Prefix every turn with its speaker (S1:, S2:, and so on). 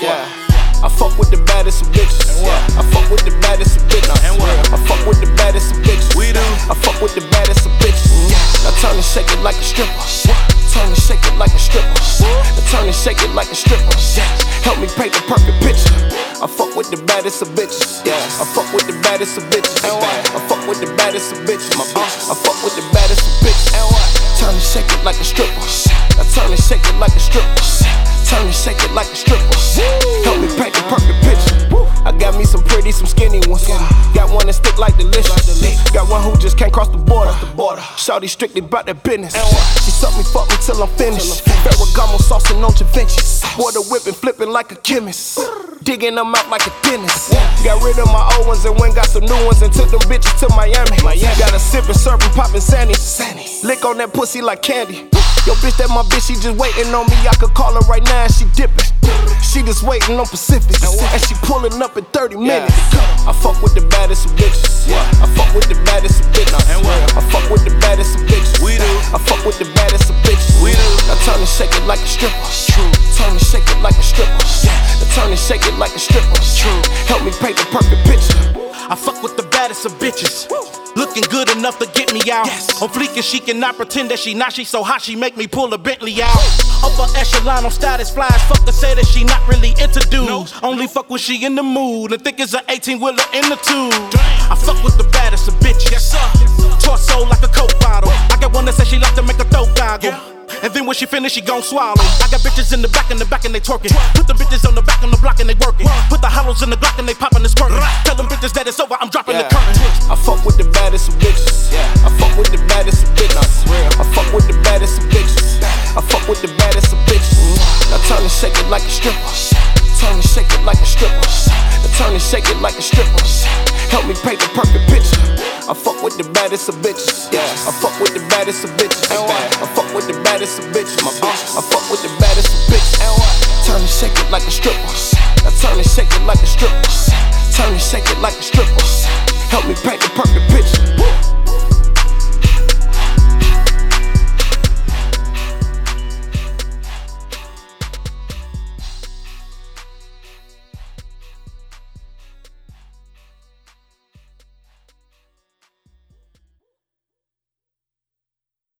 S1: Yeah. I fuck with the baddest of bitches. I fuck with the baddest of bitches. And what? I fuck with the baddest of bitches.
S2: We do.
S1: I fuck with the baddest of bitches. Now turn and shake it like a stripper. Turn and shake it like a stripper. Now turn and shake it like a stripper. Help me paint the perfect picture. I fuck with the baddest of bitches. Yeah. I fuck with the baddest of bitches. I fuck with the baddest of bitches. I fuck with the baddest of bitches. Stripper. Help me paint the perfect picture. I got me some pretty, some skinny ones. Got one that stick like delicious. Got one who just can't cross the border. Shawty strictly about that business. She suck me, fuck me till I'm finished. Ferragamo saucing on Givenchy. Water whipping, flipping like a chemist. Digging them out like a dentist. Got rid of my old ones and went got some new ones and took them bitches to Miami. Got a sippin', serving, poppin' Sandy. Lick on that pussy like candy. Yo, bitch, that my bitch, she just waiting on me. I could call her right now and she dipping. She just waiting on Pacific. And she pulling up in 30 minutes. I fuck with the baddest of bitches. I fuck with the baddest of bitches. I fuck with the baddest of bitches.
S2: We do.
S1: I fuck with the baddest of bitches.
S2: We do.
S1: Now turn and shake it like a stripper. True. Turn and shake it like a stripper. Now turn and shake it like a stripper. True. Help me paint the perfect picture.
S2: I fuck with the baddest of bitches. Looking good enough to get me out. On fleek and she cannot pretend that she not. She so hot she make me pull a Bentley out. Upper echelon on status flies. Fuck to say that she not really into dudes. Only fuck when she in the mood and think it's an 18 wheeler in the tube. I fuck with the baddest of bitches. Yes, sir. Torso like a coke bottle. I got one that says she like to make a throat goggle. And then when she finish, she gon' swallow. I got bitches in the back, in the back, and they twerking. Put the bitches on the back, on the block, and they working. Put the hollows in the Glock, and they popping and squirting. Tell them bitches that it's over, I'm dropping the curtain.
S1: I fuck with and shake it like a stripper. Turn and shake it like a stripper. Now turn and shake it like a stripper. Help me paint the perfect picture. I fuck with the baddest of bitches. I fuck with the baddest of bitches. I fuck with the baddest of bitches. I fuck with the baddest of bitches. Turn and shake it like a stripper. Now turn and shake it like a stripper. Turn and shake it like a stripper.